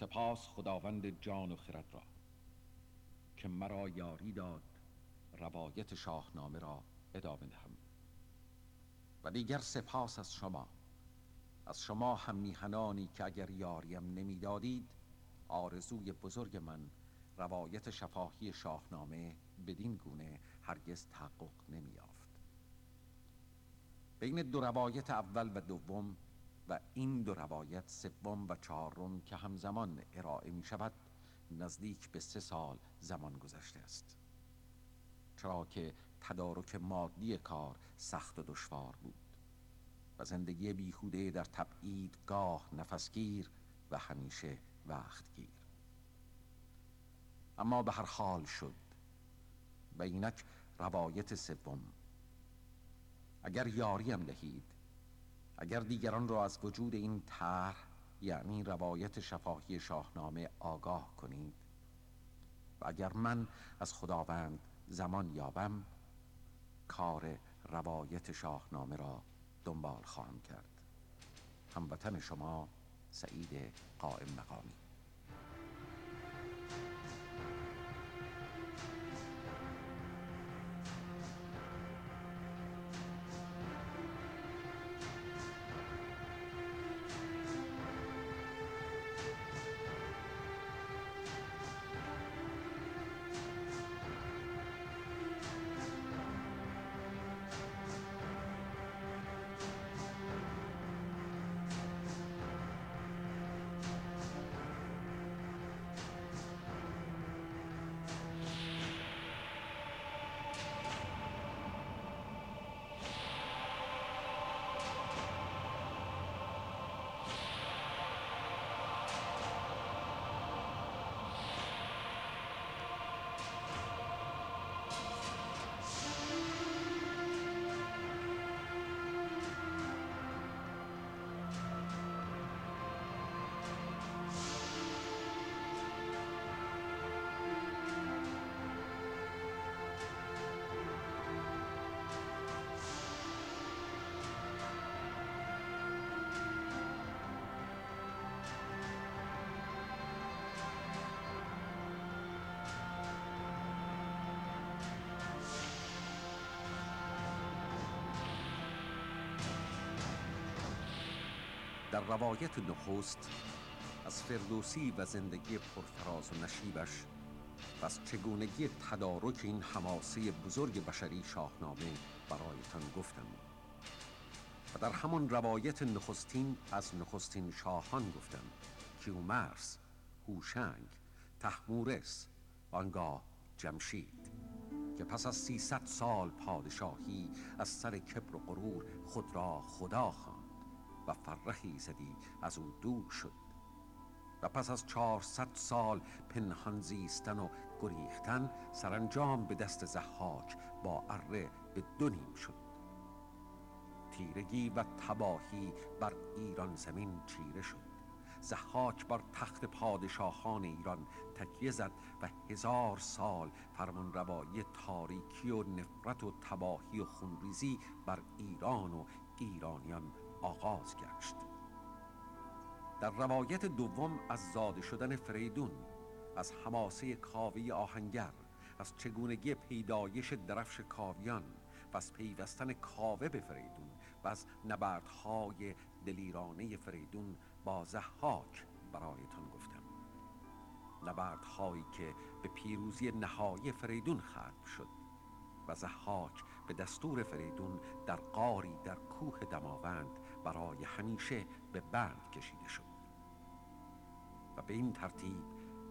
سپاس خداوند جان و خرد را که مرا یاری داد روایت شاهنامه را ادامه دهم و دیگر سپاس از شما از شما هم میهنانی که اگر یاریم نمی‌دادید آرزوی بزرگ من روایت شفاهی شاهنامه بدین گونه هرگز تحقق نمیافت بین دو روایت اول و دوم و این دو روایت سوم و چهارم که همزمان ارائه می شود نزدیک به سه سال زمان گذشته است. چرا که تدارک مادی کار سخت و دشوار بود و زندگی بیهوده در تبعید گاه نفسگیر و همیشه وقتگیر. اما به هر حال شد و اینک روایت سوم اگر یاریم دهید اگر دیگران را از وجود این طرح یعنی روایت شفاهی شاهنامه آگاه کنید. و اگر من از خداوند زمان یابم کار روایت شاهنامه را دنبال خواهم کرد. هموطن شما سعید قائم مقامی. در روایت نخست از فردوسی و زندگی پرفراز و نشیبش و از چگونگی تدارک این حماسه بزرگ بشری شاهنامه برایتان گفتم. و در همان روایت نخستین از نخستین شاهان گفتم کیومرس، هوشنگ، تحمورس آنگاه جمشید که پس از سیصد سال پادشاهی از سر کبر و غرور خود را خدا خواند. و فرهی زدی از او دور شد. و پس از چهارصد سال پنهان زیستن و گریختن سرانجام به دست زحاک با اره به دو نیم شد. تیرگی و تباهی بر ایران زمین چیره شد. زحاک بر تخت پادشاهان ایران تکیه زد و هزار سال فرمان روایی تاریکی و نفرت و تباهی و خونریزی بر ایران و ایرانیان آغاز گشت. در روایت دوم از زاده شدن فریدون از حماسه کاوی آهنگر از چگونگی پیدایش درفش کاویان و از پیوستن کاوه به فریدون و از نبردهای دلیرانه فریدون با زحاک برایتان گفتم. نبردهایی که به پیروزی نهایی فریدون ختم شد و زحاک به دستور فریدون در قاری در کوه دماوند برای همیشه به بند کشیده شد. و به این ترتیب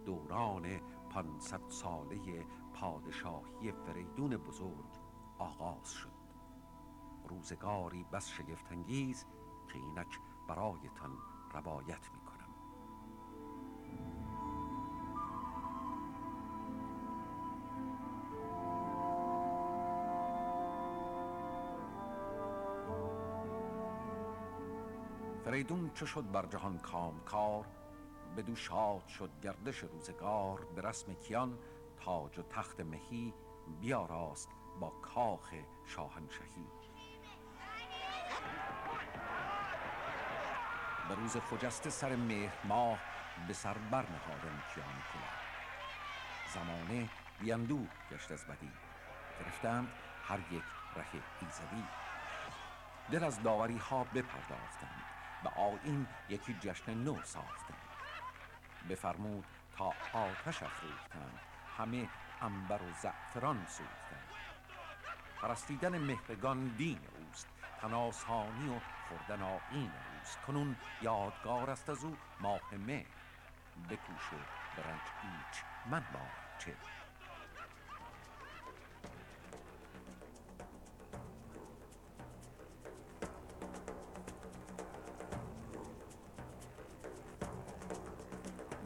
دوران پانصد ساله پادشاهی فریدون بزرگ آغاز شد. روزگاری بس شگفتانگیز که اینک برایتان روایت می فریدون چه شد بر جهان کام کار بدو شاد شد گردش روزگار. به رسم کیان تاج و تخت مهی بیاراست با کاخ شاهنشهی. به روز خجست سر مهر ماه به سر برنهادن کیان کلا زمانه بیندو گشت از بدی. گرفتند هر یک ره ایزدی. دل از داوری ها بپرداختند. به آین یکی جشن نو ساختند. بفرمود تا آتش افروختند. همه انبر و زعفران سوختند. پرستیدن مهرگان دین اوست. تناسانی و خوردن آین اوست. کنون یادگار است از او ماه مه بکوش و برنج ایچ من با چه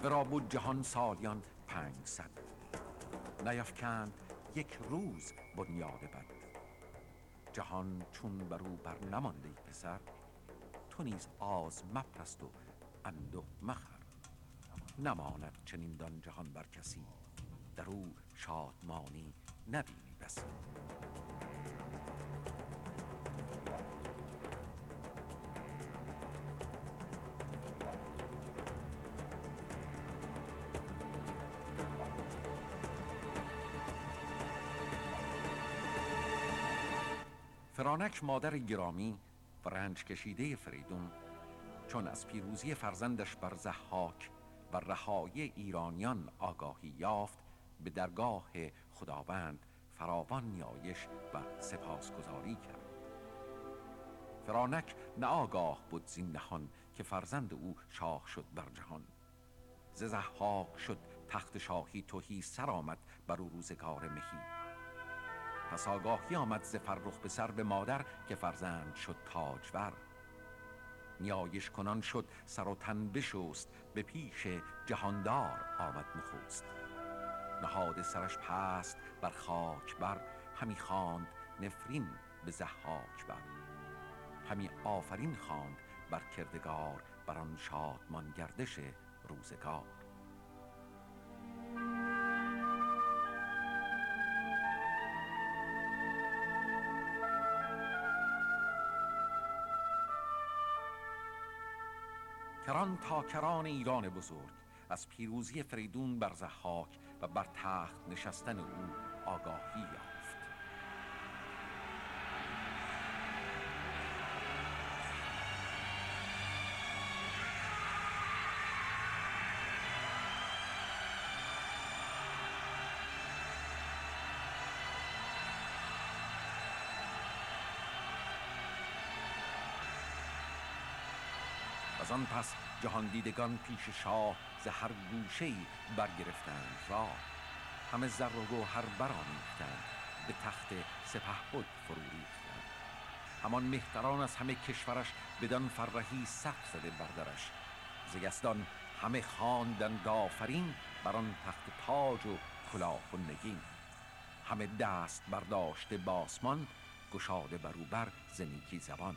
ورا بود جهان سالیان پنجصد نیفکند یک روز بنیاد بد. جهان چون بر او بر نمانده پسر تو نیز آز مپرست و انده مخر. نماند چنین دان جهان بر کسی در او شادمانی نبینی بسی. فرانک مادر گرامی و رنج کشیده فریدون چون از پیروزی فرزندش بر زحاک و رهایی ایرانیان آگاهی یافت به درگاه خداوند فراوان نیایش و سپاسگزاری کرد. فرانک نه آگاه بود زین نهان که فرزند او شاه شد بر جهان. ز زحاک شد تخت شاهی توهی سر آمد بر او روزگار مهی. پس آگاهی آمد فرخ به سر به مادر که فرزند شد تاجور. نیایش کنان شد سر و تن بشست به پیش جهاندار آمد نخست. نهاد سرش پست بر خاک بر همی خواند نفرین به زحاک بر. همی آفرین خواند بر کردگار بر آن شادمان گردش روزگار. کران تا کران ایران بزرگ. از پیروزی فریدون بر زحاک و بر تخت نشستن او آگاهی یافت. از آن پس جهان دیدگان پیش شاه ز هر گوشه ای برگرفتند راه. همه زر و گوهر برآمیختند به تخت سپهبد فرو ریختند همان مهتران از همه کشورش بدان فرهی سخت زده بردرش ز همه خواندند آفرین بر آن تخت تاج و کلاه و نگین. همه دست برداشته باسمان گشاده بر او بر ز نیکی زبان.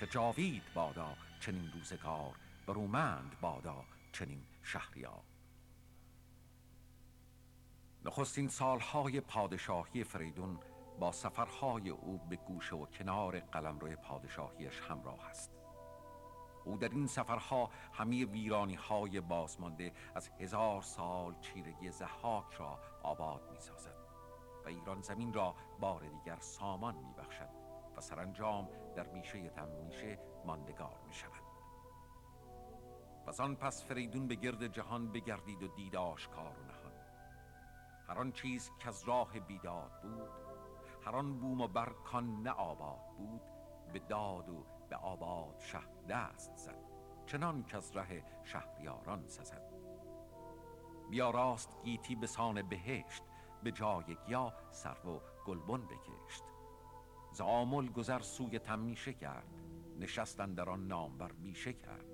که جاوید بادا چنین روزگار برومند بادا چنین شهریار. نخستین سالهای پادشاهی فریدون با سفرهای او به گوشه و کنار قلمرو پادشاهیش همراه است. او در این سفرها همه ویرانی های بازمانده از هزار سال چیرگی زحاک را آباد می سازد و ایران زمین را بار دیگر سامان می بخشد و سرانجام در میشه تمیشه ماندگار می شود آن پس فریدون به گرد جهان بگردید و دید آشکار و نهان. هر آن چیز که از راه بیداد بود هر آن بوم و برکان نه آباد بود به داد و به آباد شه دست زد چنان که از ره شهریاران سزد. بیا راست گیتی به سان بهشت به جای گیا سرو و گلبن بکشت. زامل گذر سوی تمیشه کرد. نشستن در آن نامور بیشه کرد.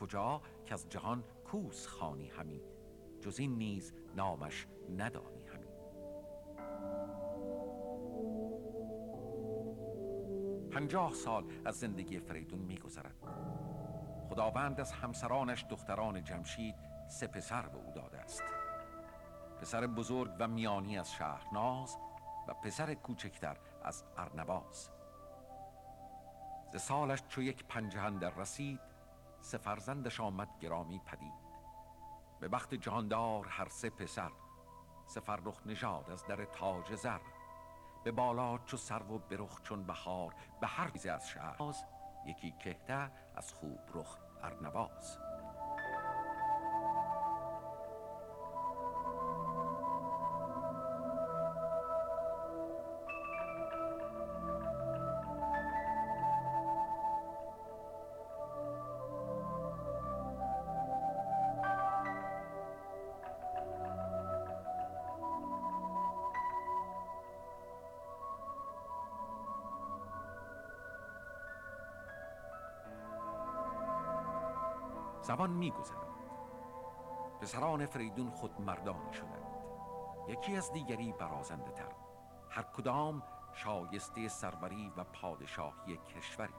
کجا که از جهان کوس خانی همی جز این نیز نامش ندانی همی. پنجاه سال از زندگی فریدون میگذرد. خداوند از همسرانش دختران جمشید سه پسر به او داده است. پسر بزرگ و میانی از شهرناز و پسر کوچکتر از ارنباز. ز سالش چو یک پنجهن در رسید سه فرزندش آمد گرامی پدید. به بخت جاندار هر سه پسر سفرخ نژاد از در تاج زر. به بالا چو سرو و برخ چون بهار به هر چیز از شهر یکی کهته از خوب رخ ارنواز زبان میگذرد. پسران فریدون خود مردانی شدند. یکی از دیگری برازنده تر هر کدام شایسته سروری و پادشاهی کشوری.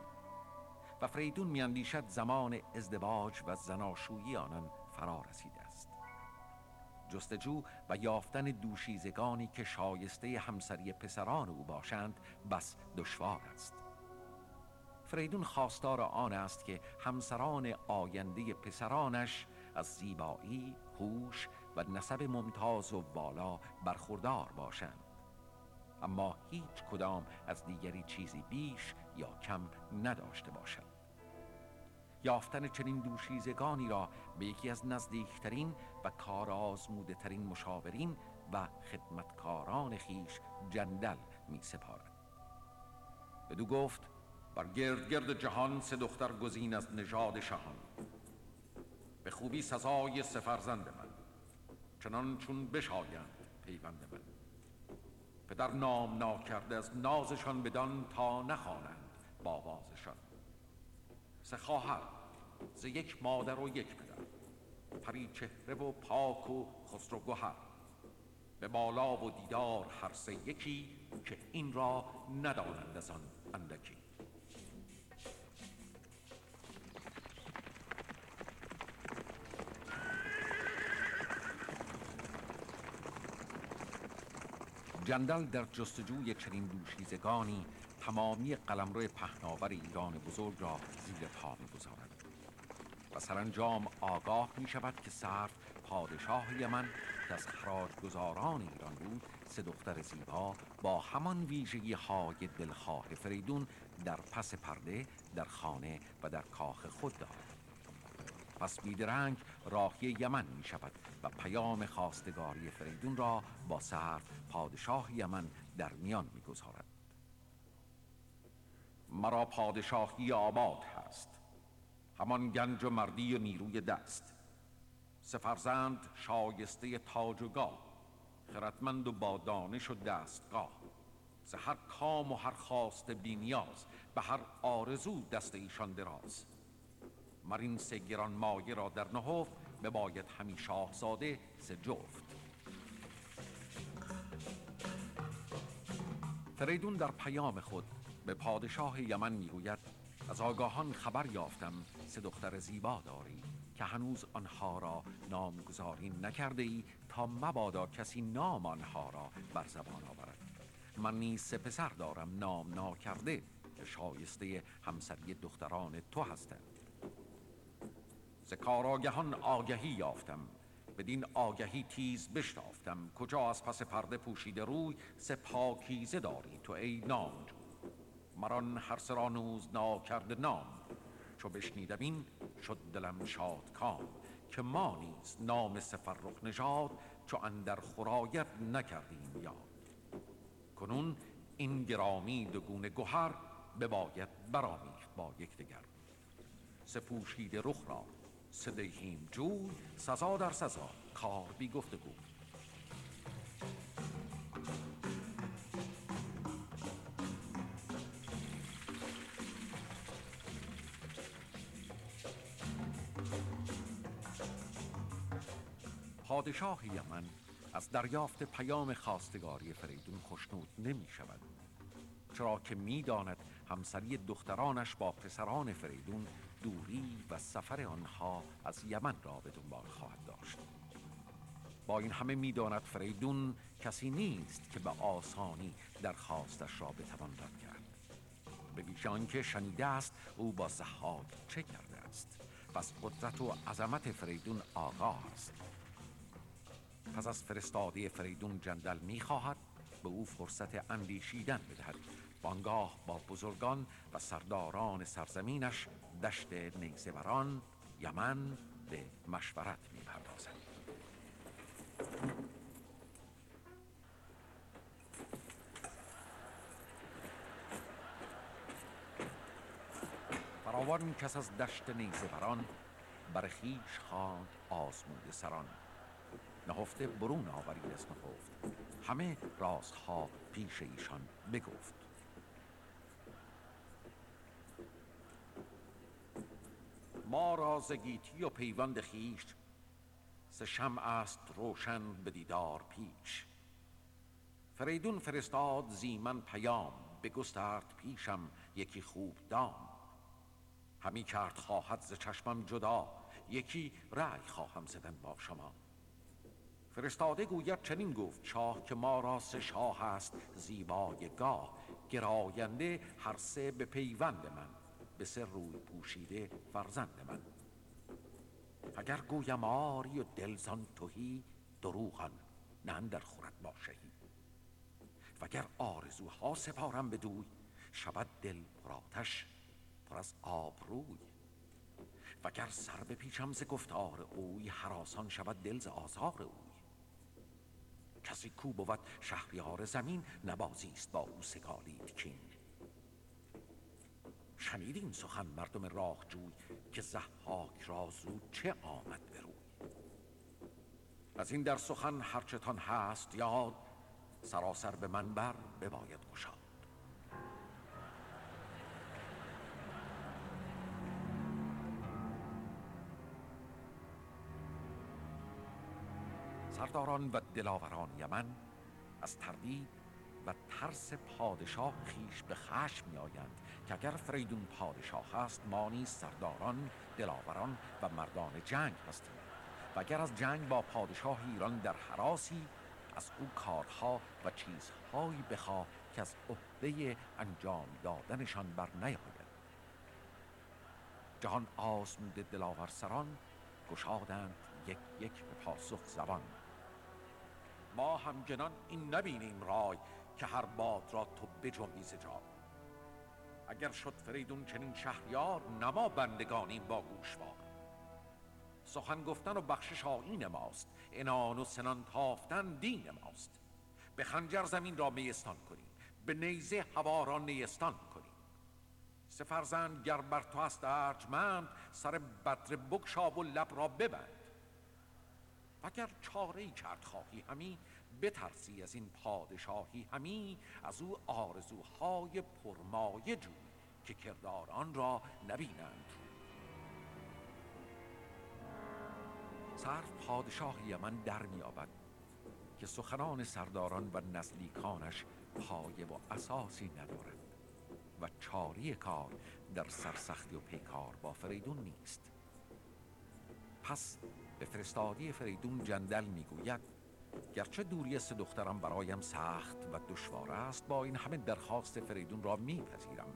و فریدون میاندیشد زمان ازدواج و زناشویی آنان فرا رسیده است. جستجو و یافتن دوشیزگانی که شایسته همسری پسران او باشند بس دشوار است. فریدون خواستار آن است که همسران آینده پسرانش از زیبایی، هوش و نسب ممتاز و بالا برخوردار باشند. اما هیچ کدام از دیگری چیزی بیش یا کم نداشته باشد. یافتن چنین دوشیزگانی را به یکی از نزدیکترین و کارآزموده ترین مشاورین و خدمتکاران خیش جندل می سپارد بدو گفت بر گرد گرد جهان سه دختر گزین از نژاد شهان. به خوبی سزای سفرزند من چنان چون بشایند پیوند من. پدر نام ناکرده از نازشان بدان تا نخوانند باوازشان سه خواهر ز یک مادر و یک پدر پری چهره و پاک و خسرو گهر. به بالا و دیدار هر سه یکی که این را ندانند از آن اندکی. جندل در جستجوی چنین دوشیزگانی تمامی قلمرو پهناور ایران بزرگ را زیر پا می‌گذارد. و سرانجام آگاه می شود که صرف پادشاه یمن که از خراج گذاران ایران بود سه دختر زیبا با همان ویژگی های دلخواه فریدون در پس پرده در خانه و در کاخ خود دارد. پس بیدرنگ راهی یمن می شود و پیام خواستگاری فریدون را با صرف پادشاه یمن در میان می گذارد. مرا پادشاهی آباد هست. همان گنج و مردی و نیروی دست. سفرزند شایسته تاج و گاه خردمند و با دانش و دستگاه. ز هر کام و هر خواست بینیاز به هر آرزو دست ایشان دراز. مرین سه گران مایه را در نهفت باید همی شاهزاده سه جفت. فریدون در پیام خود به پادشاه یمن می‌گوید از آگاهان خبر یافتم سه دختر زیبا داری که هنوز آنها را نامگذاری نکرده ای تا مبادا کسی نام آنها را بر زبان آورد. من نیز سه پسر دارم نام ناکرده که شایسته همسری دختران تو هستند. ز کاراگهان آگهی یافتم. بدین آگهی تیز بشتافتم کجا از پس پرده پوشیده روی سه پاکیزه داری تو ای نامجو. مران هر سرانوز ناکرده نام. چو بشنیدم این شد دلم شاد کام. که ما نیز نام سفرخ نژاد چو اندر خرایت نکردیم یاد. کنون این گرامی دگونه گوهر بباید برامیخت با یکدیگر سپوشیده رخ را سدهیم جوی سزا در سزا. کار بی گفتگو پادشاه یمن از دریافت پیام خواستگاری فریدون خشنود نمی شود. چرا که می همسری دخترانش با پسران فریدون دوری و سفر آنها از یمن را به دنبال خواهد داشت. با این همه می‌داند فریدون کسی نیست که به آسانی درخواستش را بتوان رد کرد. به که شنیده است او با زحاک چه کرده است. از قدرت و عظمت فریدون آگاه پس از فرستاده فریدون جندل می‌خواهد به او فرصت اندیشیدن بدهد. بانگاه با بزرگان و سرداران سرزمینش دشت نیزوران یمن به مشورت می‌پردازد. فراوان کس از دشت نیزوران بر خیش خواند آزموده سران. نهفته برون آورید از نهفت. همه رازها پیش ایشان بگفت. ما را زگیتی و پیوند خیش ز شمع است روشن به دیدار پیش فریدون فرستاد زیمن پیام بگسترد پیشم یکی خوب دام. همی کرد خواهد ز چشمم جدا یکی رأی خواهم زدن با شما. فرستاده گوید چنین گفت شاه که ما را سه شاه است زیبای گاه گراینده هر سه به پیوند من. به سر روی پوشیده فرزند من. اگر گویم آری و دلزان توهی دروغان نه در خورد با شهی. وگر آرزوها سپارم به دوی شود دل پراتش پر از آب روی. وگر سر بپیچم ز گفتار اوی حراسان شود دل ز آزار اوی. کسی کو بود شهریار زمین نبازی است با او سگالید کین. شنید این سخن مردم راه جوی که زحاک را زود چه آمد به روی؟ از این در سخن هرچتان هست یاد سراسر به من بر بباید گشاد. سرداران و دلاوران یمن از تردید ترس پادشاه خیش به خشم می آیند که اگر فریدون پادشاه هست ما نیز سرداران دلاوران و مردان جنگ هستیم. و اگر از جنگ با پادشاه ایران در حراسی از او کارها و چیزهایی بخواه که از عهده انجام دادنشان بر نیاید. جهان آزموده دلاور سران گشادند یک یک به پاسخ زبان. ما همچنان این نبینیم رای که هر باد را تو بجنبی ز اگر شد فریدون چنین شهریار نما بندگانیم با گوشوار. سخن گفتن و بخشش آیین ماست انان و سنان تافتن دین ماست. به خنجر زمین را میستان کنیم به نیزه هوا را نیستان کنیم. سفرزند گر بر تو است ارجمند سر بدر بگشاب و لب را ببند. اگر چاره ای کرد خواهی همی بترسی از این پادشاهی همی از او آرزوهای پرمایه جو که کرداران را نبینند. سر پادشاه یمن در میابد که سخنان سرداران و نزدیکانش پایه و اساسی ندارد و چاری کار در سرسختی و پیکار با فریدون نیست. پس به فرستادی فریدون جندل می‌گوید گرچه دوری سه دخترم برایم سخت و دشوار است با این همه درخواست فریدون را میپذیرم.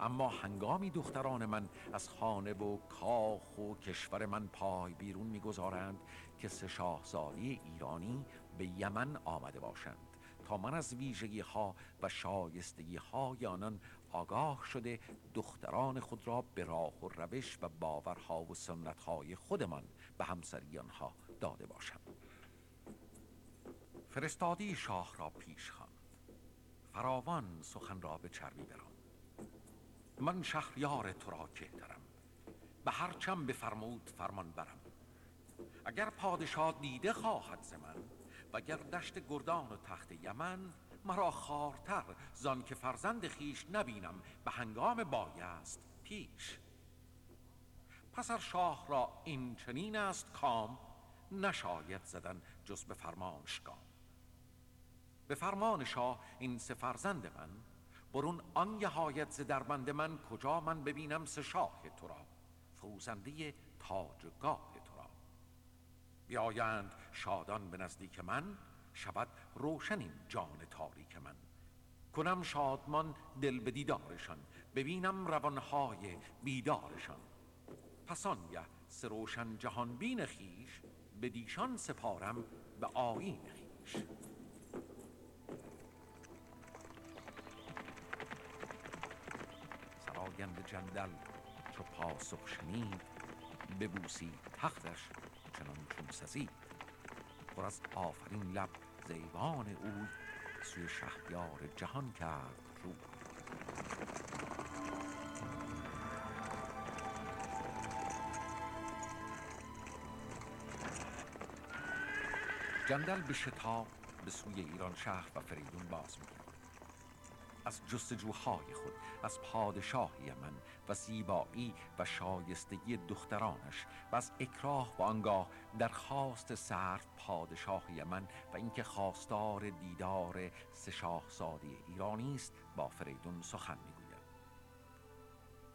اما هنگامی دختران من از خانه و کاخ و کشور من پای بیرون می‌گذارند که سه شاهزادی ایرانی به یمن آمده باشند تا من از ویژگی ها و شایستگی های آنان آگاه شده دختران خود را به راه و روش و باورها و سنت های خودمان به همسری آنها داده باشم. فرستادی شاه را پیش خواند. فراوان سخن را به چربی بران من شهریار تو را کهترم. به هرچم بفرمود فرمان برم. اگر پادشاه دیده خواهد ز من و گر دشت گردان و تخت یمن مرا خارتر زان که فرزند خیش نبینم به هنگام بایست پیش. پس ار شاه را این چنین است کام نشاید زدن جز به فرمانش گام به فرمان شاه این سه فرزند من برون آن یهایت ز دربند من کجا من ببینم سه شاه تو را فروزنده تاجگاه تو را. بیایند شادان به نزدیک من شود روشن این جان تاریک من. کنم شادمان دل به دیدارشان ببینم روانهای بیدارشان. پسان یه سروشن جهان بین خیش به دیشان سپارم به آیین خیش سراینده جندل چو پاسخ شنید ببوسید تختش چنان چون سزید. پر از آفرین لب زیوان اوی سوی شهریار جهان کرد رو. جندل به شتاب به سوی ایران شهر و فریدون باز میگرد از جستجوهای خود از پادشاه یمن و زیبایی و شایستگی دخترانش و از اکراه و آنگاه درخواست صرف پادشاه یمن و اینکه خواستار دیدار سه شاهزاده ایرانی است با فریدون سخن می‌گوید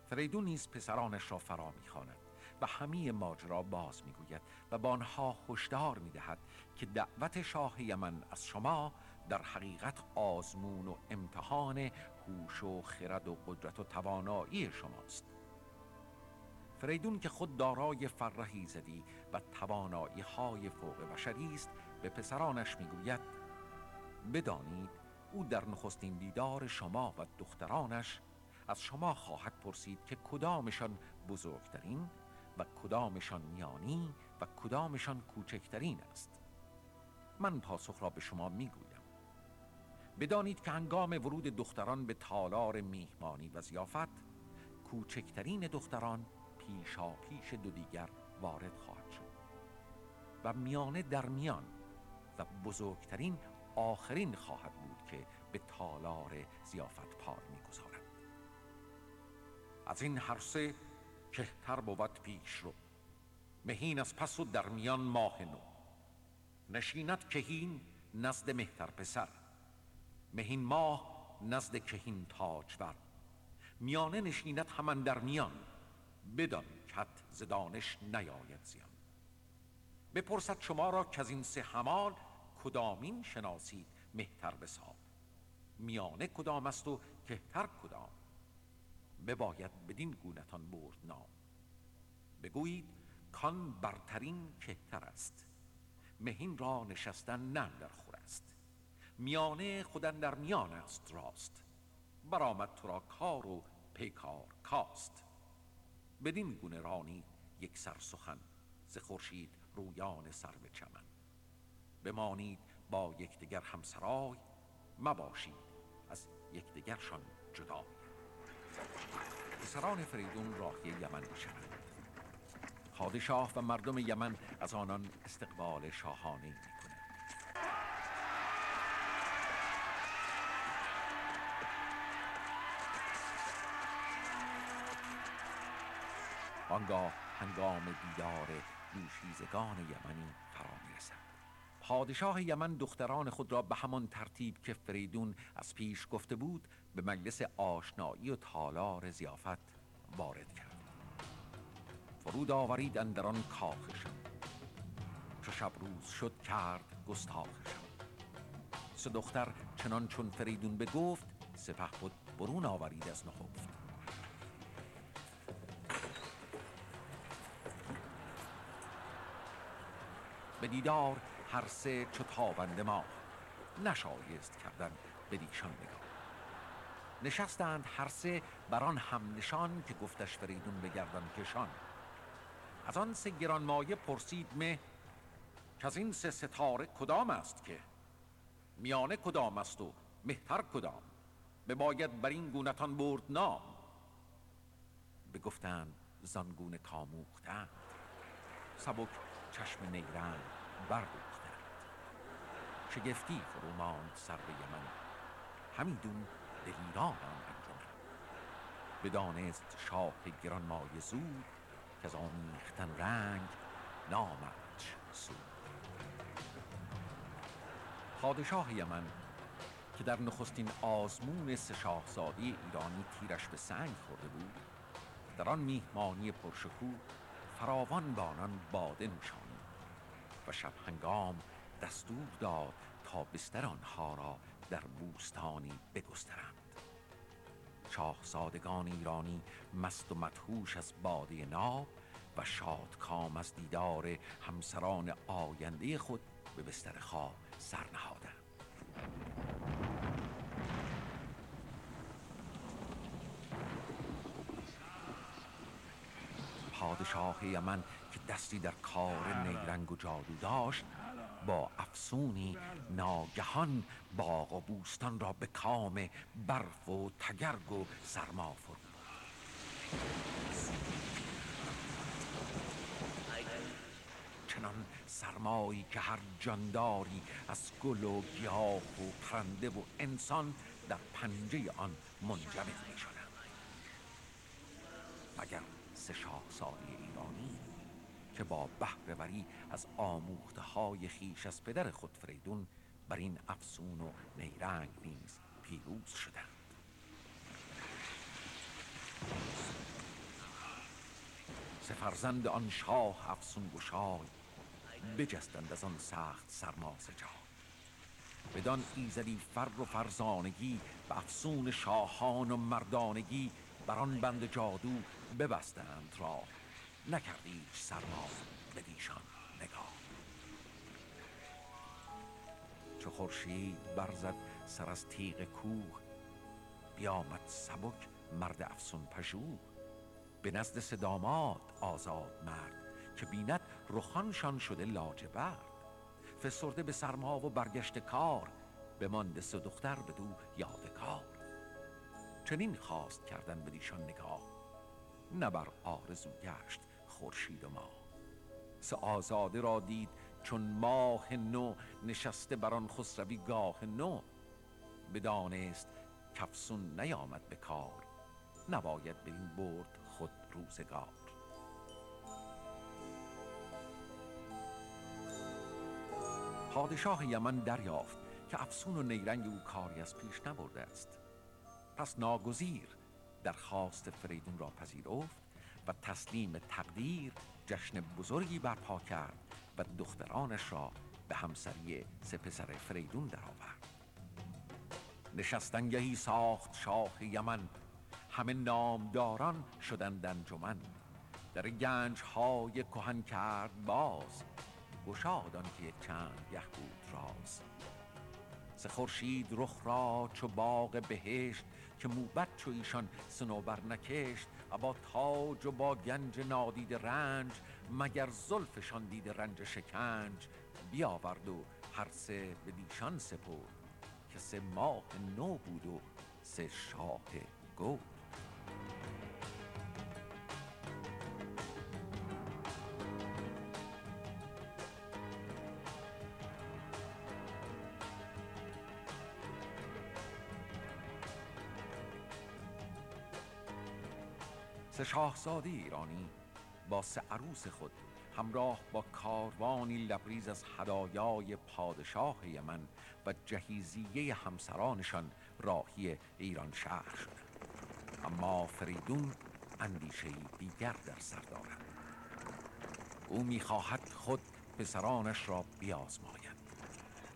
فریدون نیز پسرانش را فرا می‌خواند و همه ماجرا باز می‌گوید. و با آنها هشدار می‌دهد که دعوت شاه یمن از شما در حقیقت آزمون و امتحان هوش و خرد و قدرت و توانایی شماست. فریدون که خود دارای فرهی زدی و توانایی های فوق بشری است به پسرانش می‌گوید بدانید او در نخستین دیدار شما و دخترانش از شما خواهد پرسید که کدامشان بزرگترین و کدامشان میانی و کدامشان کوچکترین است. من پاسخ را به شما می‌گویم. بدانید که هنگام ورود دختران به تالار میهمانی و زیافت کوچکترین دختران پیشا پیش دو دیگر وارد خواهد شد و میانه در میان و بزرگترین آخرین خواهد بود که به تالار زیافت پار می‌گذارد. از این هر سه کهتر بود پیش رو. مهین از پس و در میان ماه نو. نشیند کهین نزد مهتر پسر. مهین ماه نزد کهین تاجور میانه نشیند همان در میان بدان کت زدانش نیاید زیان. بپرسد شما را که از این سه همال کدامین شناسید مهتر بسال میانه کدام است و کهتر کدام؟ بباید بدین گونتان برد نام. بگویید کان برترین کهتر است. مهین را نشستن نه در خور است. میانه خودن در میان است راست. برآمد تو را کار و پیکار کاست. بدین گونه رانی یک سر سخن. ز خورشید رویان سر به چمن. بمانید با یکدیگر همسرای. مباشید از یکدیگرشان جدا پسران فریدون راهی یمن می‌شوند پادشاه و مردم یمن از آنان استقبال شاهانه آنگاه هنگام دیدار دوشیزگان یمنی فرا می‌رسد پادشاه یمن دختران خود را به همان ترتیب که فریدون از پیش گفته بود به مجلس آشنایی و تالار زیافت وارد کرد. فرود آورید اندران کاخشان چو شب روز شد کرد گستاخشان سه دختر چنان چون فریدون بگفت سپه بود برون آورید از نخفت به دیدار هر سه چو تابنده ما. نشایست کردن به دیشان نگاه. نشستند هر سه بر آن هم نشان که گفتش فریدون به گردن کشان. از آن سه گرانمایه پرسید مه که از این سه ستاره کدام است که؟ میانه کدام است و مهتر کدام؟ به باید بر این گونتان برد نام. بگفتند زانگونه کاموختند. سبک چشم نیرنگ بردوختند شگفتی فرو ماند سر به یمن. همیدون دلیران آن انجمن. بدانست شاه گرانمایه زود که از آمیختن رنگ نامدش سود. پادشاه یمن که در نخستین آزمون سه شاهزاده ایرانی تیرش به سنگ خورده بود در آن میهمانی پرشکوه فراوان بانان باده نوشان و شب هنگام دستور داد تا بستر آنها را در بوستانی بگسترند. شاهزادگان ایرانی مست و مدهوش از باده ناب و شادکام از دیدار همسران آینده خود به بستر خواب سر نهادند پادشاه یمن که دستی در کار نیرنگ و جادو داشت با افسونی ناگهان باغ و بوستان را به کام برف و تگرگ و سرما فرو چنان سرمایی که هر جانداری از گل و گیاه و پرنده و انسان در پنجه آن منجمد می شدند مگر سه شاهزاده ایرانی که با بهرهوری از آموخته های خیش از پدر خود فریدون بر این افسون و نیرنگ نیز پیروز شدند. سفرزند آن شاه افسون گشای بجستند از آن سخت سرما جا بدان ایزدی فر و فرزانگی به افسون شاهان و مردانگی بر آن بند جادو ببستند راه. نکرد هیچ سرما بدیشان نگاه. چو خورشید برزد سر از تیغ کوه بیامد سبک مرد افسون پژوه. به نزد سداماد آزاد مرد که بیند رخانشان شده لاجورد. فسرده به سرما و برگشت کار بمانده سه دختر بدو یادگار. چنین خواست کردن بدیشان نگاه نه بر آرزو گشت خورشید ما. سه آزاده را دید چون ماه نو نشسته بر آن خسروی گاه نو. بدانست کفسون نیامد به کار نباید به این برد خود روزگار. پادشاه یمن دریافت که افسون و نیرنگ او کاری از پیش نبرده است. پس ناگزیر درخواست فریدون را پذیرفت و تسلیم تقدیر جشن بزرگی برپا کرد و دخترانش را به همسری سه پسر فریدون درآورد. نشستنگهی ساخت شاه یمن. همه نامداران شدند انجمن. در گنج های کهن کرد باز. گشاد که چند یخ بود راز. ز خورشید رخ را چو باغ بهشت که موبت چو ایشان سنوبر نکشت. با تاج و با گنج نادید رنج مگر زلفشان دید رنج شکنج. بیاورد و هر سه به دیشان سپرد که سه ماه نو بود و سه شاه گود سه شاهزاده ایرانی با سه عروس خود همراه با کاروانی لبریز از هدایای پادشاه یمن و جهیزیه همسرانشان راهی ایران شهر شدند. اما فریدون اندیشه دیگر در سر دارد. او می‌خواهد خود پسرانش را بیازماید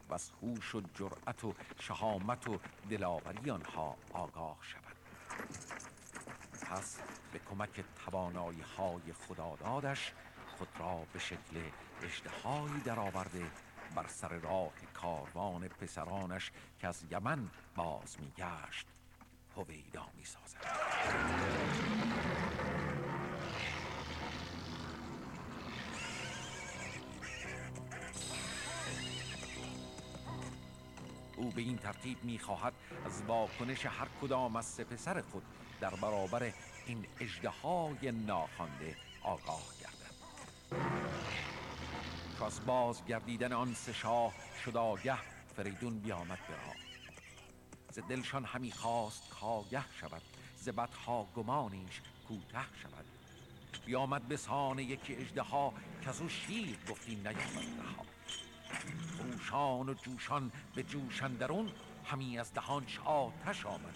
و از هوش و جرأت و شهامت و دلاوری آنها آگاه شود. پس به کمک توانایی های خدادادش خود را به شکل اجدهایی درآورده بر سر راه کاروان پسرانش که از یمن باز میگشت هویدا می‌سازد. او به این ترتیب می‌خواهد از واکنش هر کدام از سه پسر خود در برابر این اجدهای ناخوانده آگاه گردد چو از بازگردیدن آن سه شاه شد آگه فریدون بیامد به راه. ز دلشان همی خواست کاگه شود ز بدها گمانیش کوته شود. بیامد به سان یکی اژدها که او شیر گفتی نیامد رها. خروشان و جوشان به جوشندرون همی از دهانش آتش آمد.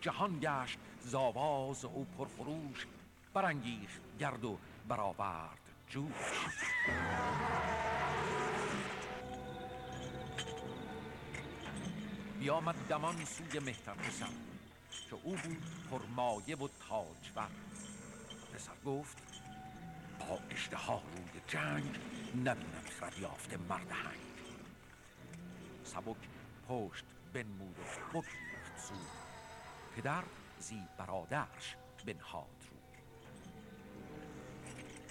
جهان گشت زاواز او پرفروش برانگیخت گرد و برآورد جوش. بیامد دمان سوی مهتر پسر که او بود پرمایه و تاجور. پسر گفت تا اشتها روی جنگ نبیند خرد یافته مرد هنگ. سبک پشت بنمود و بگریخت زود پدر زی برادرش بنهاد رو.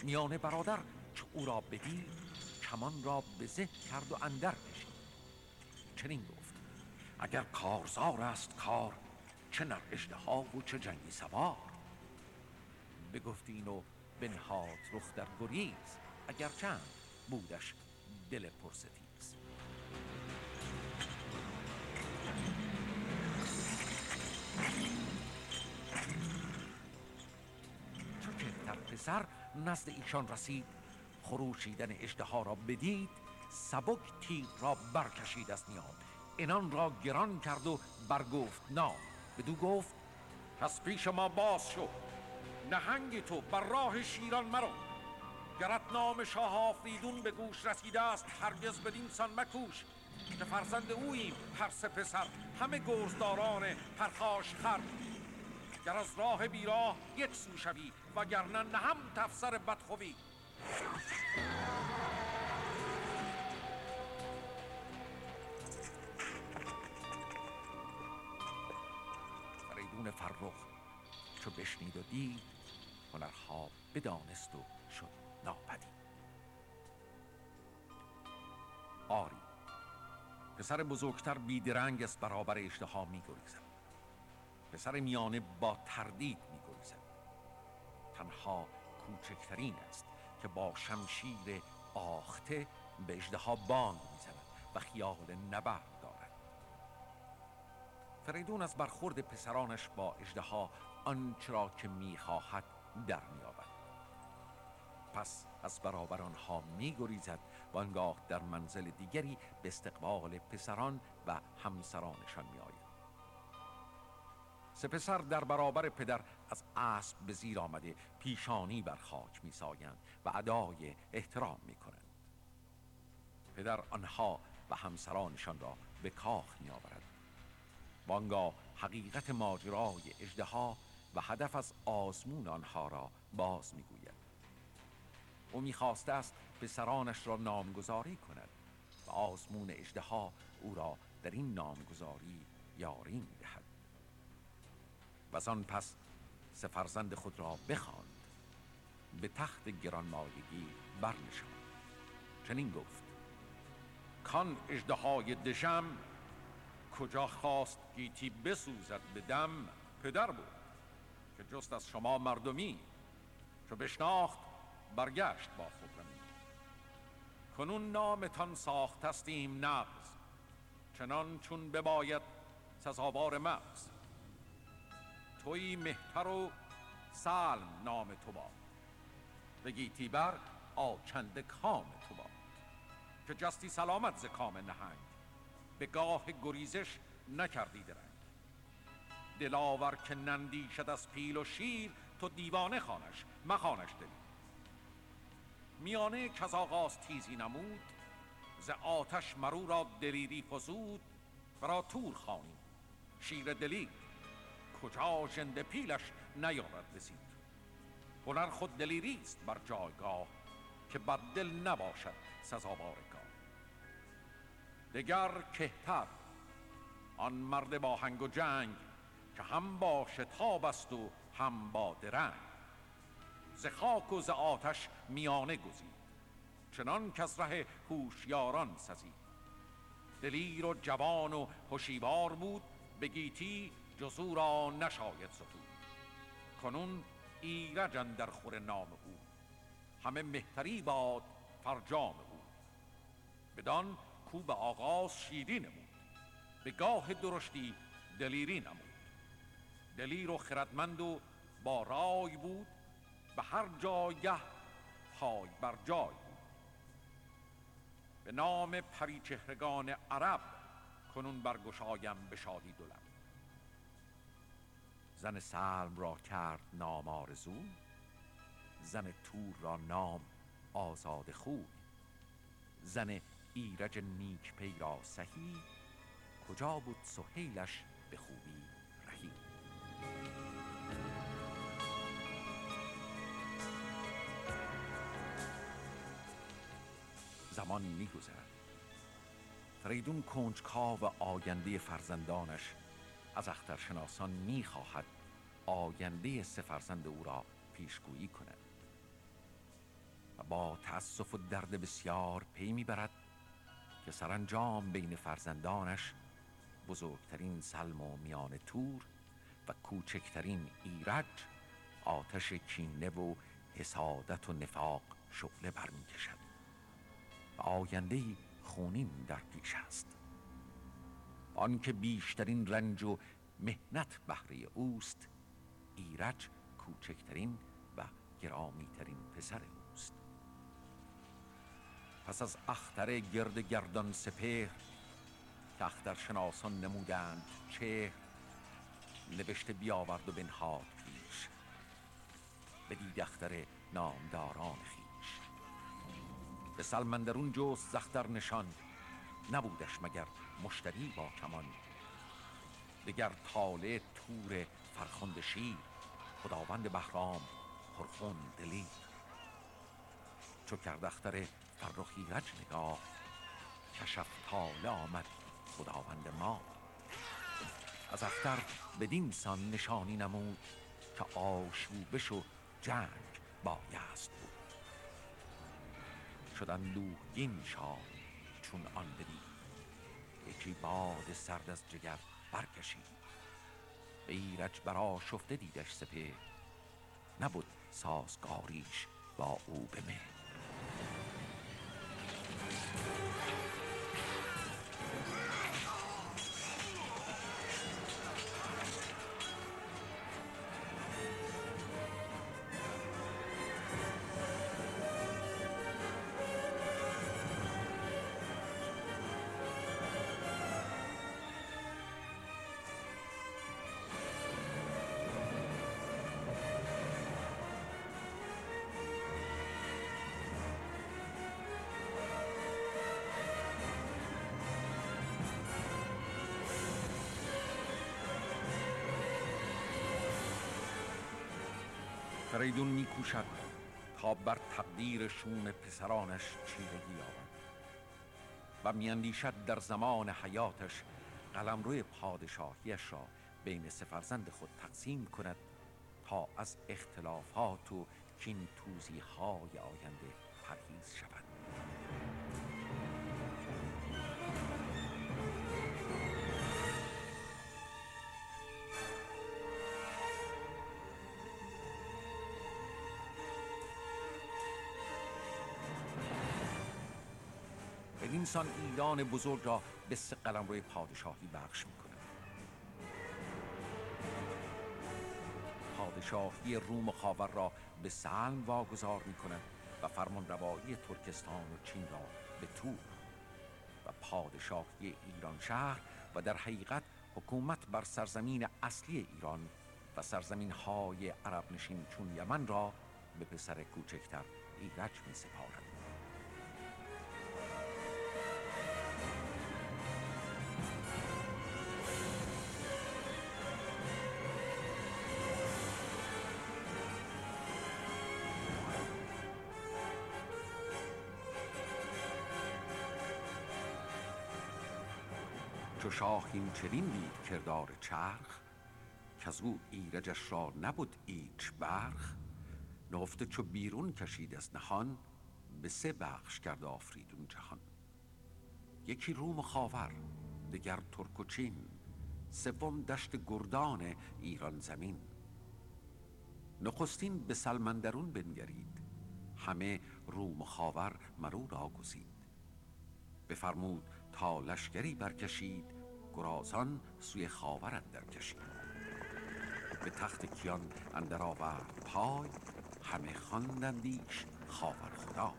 میان برادر که او را بدید کمان را به زه کرد و اندر کشید. چنین گفت اگر کارزار است کار چه نر ها و چه جنگی سوار. بگفتین و بنهاد رخ در گریز اگر چند بودش دل پرستیز. چو در پسر نزد ایشان رسید خروشیدن اشتها را بدید سبک تیر را برکشید از نیام. اینان را گران کرد و برگفت نام بدو گفت پس پیش ما باز شو. نهنگی تو بر راه شیران مرو. گرت نام شاه آفریدون به گوش رسیده است هرگز بدین سان مکوش. که فرزند اوییم هر پسر. همه گرزداران پرخاش خر. گر از راه بیراه یک سو شوی وگرنه نهم تفسر بدخوی فریدون فرخ چو بشنید و دید هنرها بدانست و شد ناپدید. آری پسر بزرگتر بیدرنگ است برابر اشتها می گریزد پسر میانه با تردید می گریزد تنها کوچکترین است که با شمشیر آخته به اجدها باند می‌زند و خیال نبرد دارد. فریدون از برخورد پسرانش با اجدها آنچه را که می‌خواهد در میابد پس از برابر آنها میگریزد و آنگاه در منزل دیگری به استقبال پسران و همسرانشان میآید. سه پسر در برابر پدر از اسب به زیر آمده پیشانی بر خاک می سایند و ادای احترام می کنند پدر آنها و همسرانشان را به کاخ می آورد حقیقت ماجرای اجدها و هدف از آزمون آنها را باز می گوید او می‌خواسته است پسرانش را نامگذاری کند و آزمون اجدها او را در این نامگذاری یاری می دهد. و آن پس سفرزند خود را بخواند. به تخت گرانمایگی برنشاند. چنین گفت کان اجدهای دشم کجا خواست گیتی بسوزد به دم پدر بود که جست از شما مردمی چو بشناخت برگشت با خودمی کنون نامتان ساختستیم نقض چنان چون بباید سزاوار مغز. توی مهتر و سلم نام تو باد. بگیتی بر آچند کام تو باد. که جستی سلامت ز کام نهنگ. به گاه گریزش نکردی درنگ. دلاور که نندی شد از پیل و شیر تو دیوانه خانش مخانش دلی. میانه کز آغاز تیزی نمود ز آتش مرو را دلیری فزود برا تور خانی شیر دلیر کجا ژنده پیلش نیارد رسید. هنر خود دلیری است بر جایگاه که بد دل نباشد سزاوار دگر کهتر آن مرد با هنگ و جنگ که هم با شتاب است و هم با درنگ. ز خاک و ز آتش میانه گزید چنان کس ره هوشیاران سزید. دلیر و جوان و هوشیوار بود به گیتی جزو را نشاید ستود کنون ایرج در خور نام او. همه مهتری باد فرجام او. بدان کو به آغاز شیری نمود. به گاه درشتی دلیری نمود. دلیر و خردمند و با رای بود به هر جایه پای بر جای بود. به نام پریچهرگان عرب کنون برگشایم به شادی دولم زن سلم را کرد نام آرزو زن تور را نام آزاد خوی. زن ایرج نیک پی را سهی کجا بود سهیلش به خوبی رهی. زمان میگذرد. فریدون کنجکاو آینده فرزندانش از اخترشناسان می‌خواهد آینده سه فرزند او را پیشگویی کند. و با تأسف و درد بسیار پی می‌برد که سرانجام بین فرزندانش بزرگترین سلم و میان تور و کوچکترین ایرج آتش کینه و حسادت و نفاق شعله برمیکشد و آینده خونین در پیش است. آنکه بیشترین رنج و مهنت بهره اوست ایرج کوچکترین و گرامیترین پسر اوست. پس از اختر گرد گردان سپهر که اختر شناسان نمودند چهر نوشته بیاورد و بنهاد پیش بدید اختر نامداران خیش به سلمندرون جست زختر نشان نبودش مگر مشتری با کمان. دگر تاله تور فرخنده شیر خداوند بهرام پرخون دلیر چو کرد اختر فرخی رج نگاه کشف تاله آمد خداوند ما. از اختر بدین سان نشانی نمود که آشوبش و جنگ بایست بود. شدن لوهگین شاه چون آن بدید. یکی باد سرد از جگر برکشید. به ایرج برا شفته دیدش سپه نبود سازگاریش با او به فریدون میکوشد تا بر تقدیر شوم پسرانش چیرگی یابد و میاندیشد در زمان حیاتش قلمرو پادشاهیش را بین سفرزند خود تقسیم کند تا از اختلافات و کین توزی های آینده پرهیز شود. انسان ایران بزرگ را به سه قلم روی پادشاهی بخش می‌کنه پادشاهی روم و خاور را به سلم واگذار می‌کنه و فرمان روایی ترکستان و چین را به تور و پادشاهی ایران شهر و در حقیقت حکومت بر سرزمین اصلی ایران و سرزمین های عرب نشین چون یمن را به پسر کوچکتر ایرج می سپارد چو شاهین چنین دید کردار چرخ که از او ایرجش را نبود ایچ برخ. نهفته چو بیرون کشید از نهان به سه بخش کرد آفریدون جهان. یکی روم خاور دگر ترک و چین سوم دشت گردان ایران زمین. نخستین به سلمندرون بنگرید همه روم خاور مرو را گزید. بفرمود تا لشکری برکشید گرازان سوی خاور اندر کشید. به تخت کیان اندر آورد پای همه خواندندیش خاور خدا.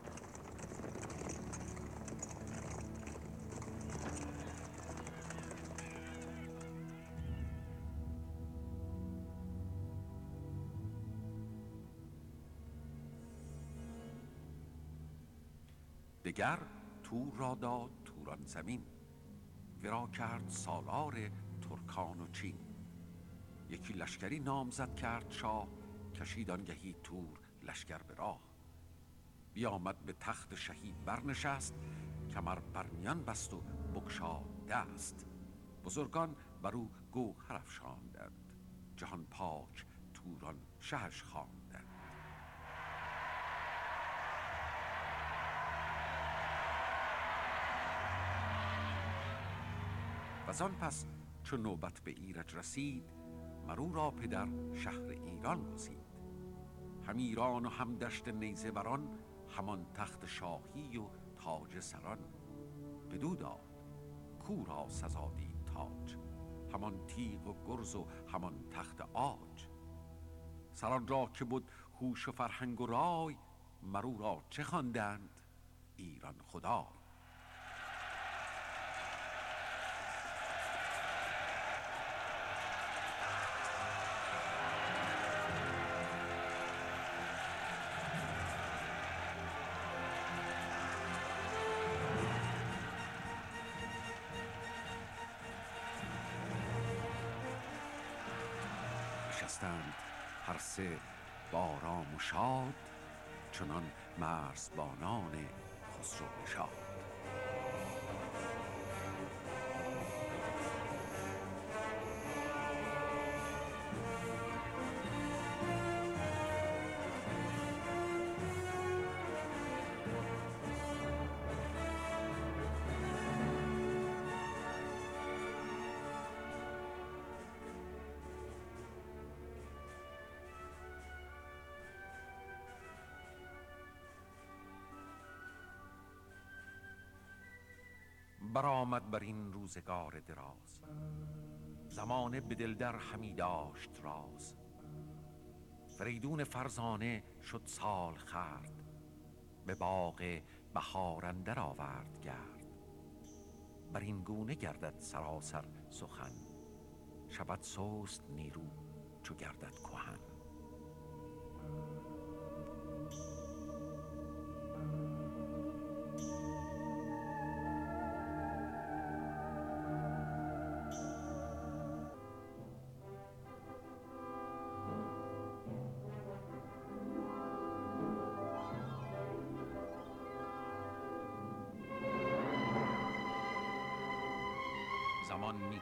دگر تور را داد توران زمین. ورا کرد سالار ترکان و چین. یکی لشکری نامزد کرد شاه کشید آنگهی تور لشکر به راه. بیامد به تخت شهید برنشست کمر بر میان بست و بگشاد دست. بزرگان بر او گوهر افشاندند. جهان پاک توران شهش خواندند و آن پس چون نوبت به ایرج رسید مرو را پدر شهر ایران گزید هم ایران و هم دشت نیزه بران همان تخت شاهی و تاج سران. بدو داد کو را سزا تاج؟ همان تیغ و گرز و همان تخت آج سران را که بود هوش و فرهنگ و رای مرو را چه خواندند؟ ایران خدای نشستند هر سه بارام و شاد چنان مرزبانان خسرو نشاد برآمد بر این روزگار دراز. زمانه به دل در همی داشت راز. فریدون فرزانه شد سال خرد. به باغ بهار اندر آورد گرد. بر این گونه گردد سراسر سخن. شود سست نیرو چو گردد کهن.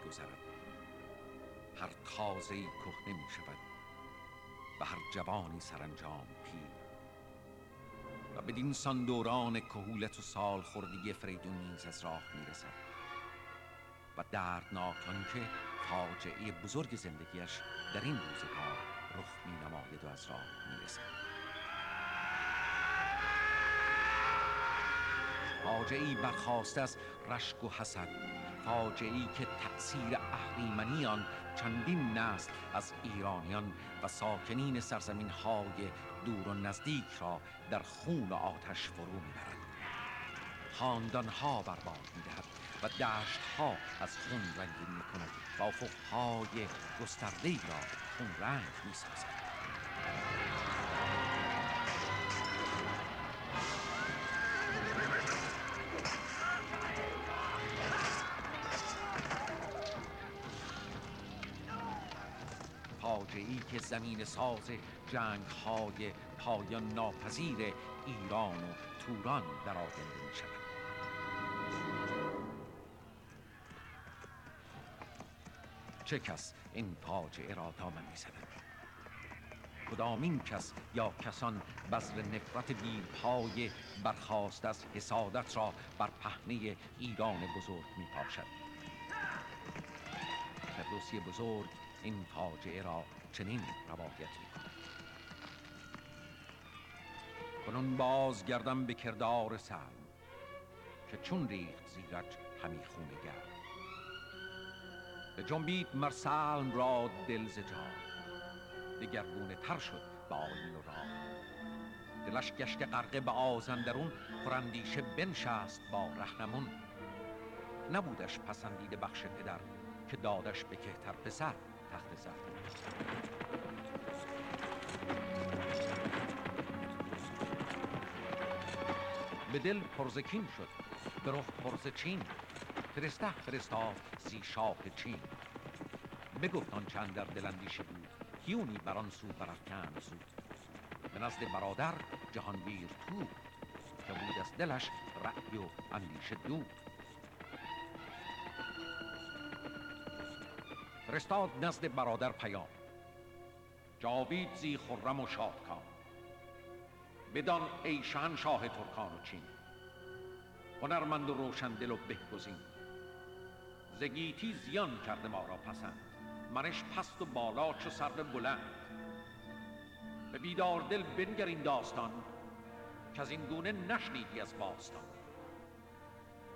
گذرد هر تازه کهنه می شود و هر جوانی سرانجام پیر. و بدین سان دوران کهولت و سال خوردگی فریدون نیز از راه می رسد و دردناک که فاجعه بزرگ زندگیش در این روزگار رخ می نماید و از راه می رسد فاجعه برخواسته از رشک و حسد فاجعی که تأثیر اهریمنی آن چندین نسل از ایرانیان و ساکنین سرزمین های دور و نزدیک را در خون و آتش فرو می‌برد. خاندان ها برباد می‌دهد و دشت ها از خون رنگین می‌کند و افق های گسترده را خون رنگ می‌سازد. فاجعی که زمین ساز جنگ های پایان ناپذیر ایران و توران در آینده می شود چه کس این فاجعه را دامن می زند کدامین کس یا کسان بذر نفرت پای برخواست از حسادت را بر پهنه ایران بزرگ می پاشد فردوسی بزرگ این فاجعه را چنین روایت می کند کنون باز گردم به کردار سلم که چون ریخت زیرج همی خونه گرد به جنبید مرسلم را دل ز جای. دگرگونه تر شد به آیین و راه دلش گشت غرقه به آزندرون پراندیشه بنشست با رهنمون. نبودش پسندیده بخش پدر که دادش به کهتر پسر. تخت زر به دل پرزکین شد. به رخ پرز چین. فرسته فرستاد زی شاه چین. بگفت آن چند در دل بود. هیونی بر آن سو برافکند زود به نزد برادر جهانگیر تو. که بود از دلش رأی و اندیشه دور فرستاد نزد برادر پیام. جاوید زی خرم و شادکام بدان ای شاه ترکان و چین. هنرمند و روشن دل و بهگزین. زگیتی زیان کرده ما را پسند. منش پست و بالا چو سرو بلند. به بیدار دل بنگر این داستان که از این گونه نشنیدی از باستان.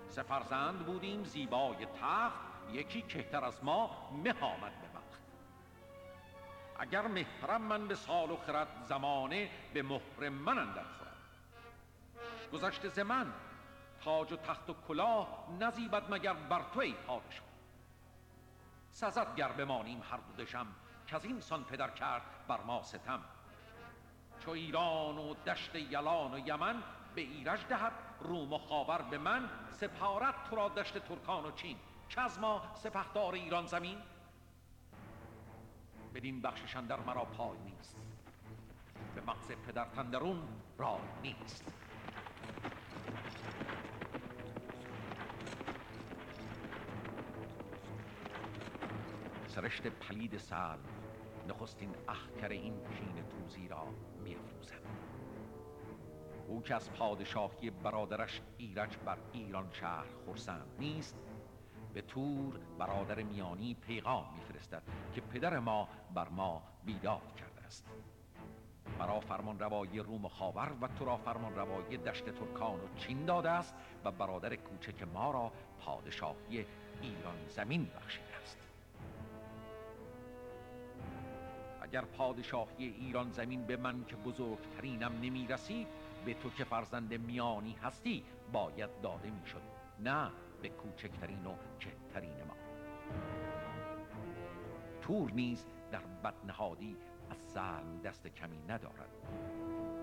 سفرزند بودیم زیبای تخت یکی کهتر از ما مه آمد به وقت. اگر مهرم من به سال و خرد زمانه به مهر من اندر خورد. گذشته ز من تاج و تخت و کلاه نزیبد مگر بر تو ای پادشاه. سزد گر بمانیم هر دو دشم که از این سان پدر کرد بر ما ستم. چو ایران و دشت یلان و یمن به ایرج دهد روم و خاور به من سپارت تو را دشت ترکان و چین. که از ما سپهدار ایران زمین؟ بدین بخششان در مرا پای نیست. به مغز پدر تندرون رای نیست. سرشت پلید سال نخستین اخکر این کین توزی را میفروزم او که از پادشاهی برادرش ایرج بر ایران شهر خرسند نیست به تور برادر میانی پیغام میفرستد که پدر ما بر ما بیداد کرده است. مرا فرمان روایی روم و خاور و تو را فرمان روایی دشت ترکان و چین داده است و برادر کوچک ما را پادشاهی ایران زمین بخشیده است. اگر پادشاهی ایران زمین به من که بزرگترینم نمی رسید به تو که فرزند میانی هستی باید داده می نه به کوچکترین و کهترین ما تور نیز در بدنهادی از سلم دست کمی ندارد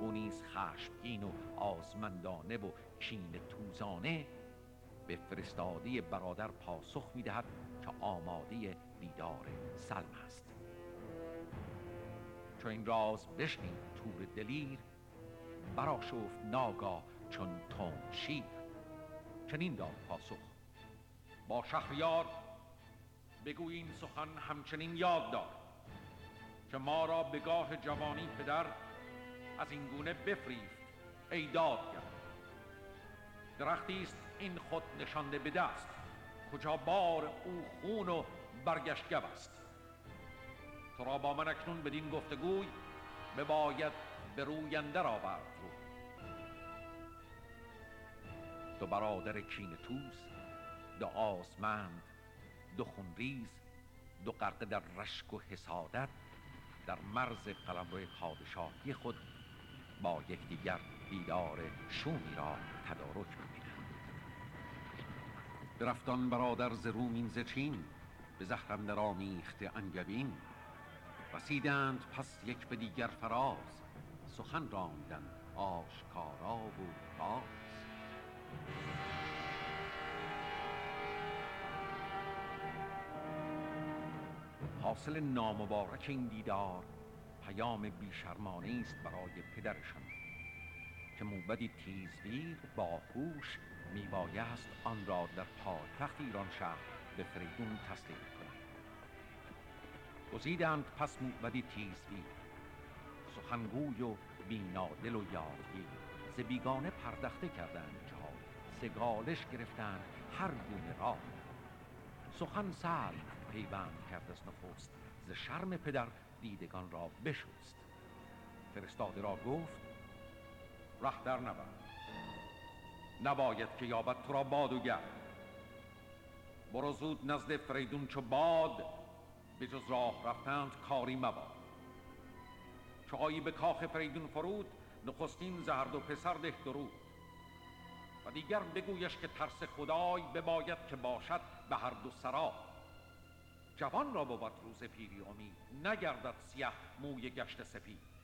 او نیز خشمگین و آزمندانه و کین توزانه به فرستاده برادر پاسخ می‌دهد که آماده دیدار سلم است چون این راز بشنید تور دلیر براشفت ناگاه چون تون شیر چنین داد پاسخ. با شهریار بگو این سخن همچنین یاد دار که ما را به گاه جوانی پدر از این گونه بفریفت ای دادگر. درختی است این خود نشانده به دست کجا بار او خون و برگشت است. تو را با من اکنون بدین گفتگوی بباید به روینده را برد دو برادر کین توز دو آسمند دو خونریز دو غرقه در رشک و حسادت در مرز قلمرو پادشاهی خود با یکدیگر دیدار شومی را تدارک می‌بینند. برفتان برادر ز رومین ز چین به زهر را آمیخته انگبین. رسیدند پس یک به دیگر فراز سخن راندند آشکارا و راز حاصل نامبارک این دیدار پیام بیشرمانه است برای پدرشان که موبدی تیزویر با هوش میبایست آن را در پایتخت ایران شهر به فریدون تسلیم کند. گزیدند پس موبدی تیزویر سخنگوی و بینادل و یارگیر ز بیگانه پردخته کردند. سگالش گرفتند هر گونه راه سخن سال پیوند کرد از نخست ز شرم پدر دیدگان را بشوست فرستاده را گفت ره در نبرد نباید که یابد تو را باد و گرد. برو زود نزد فریدون چو باد به جز راه رفتند کاری مباد. چو آیی به کاخ فریدون فرود نخستین زهر و پسر ده درود. و دیگر بگویش که ترس خدای بباید که باشد به هر دو سرا. جوان را بود روز پیری امید نگردد سیه موی گشت سپید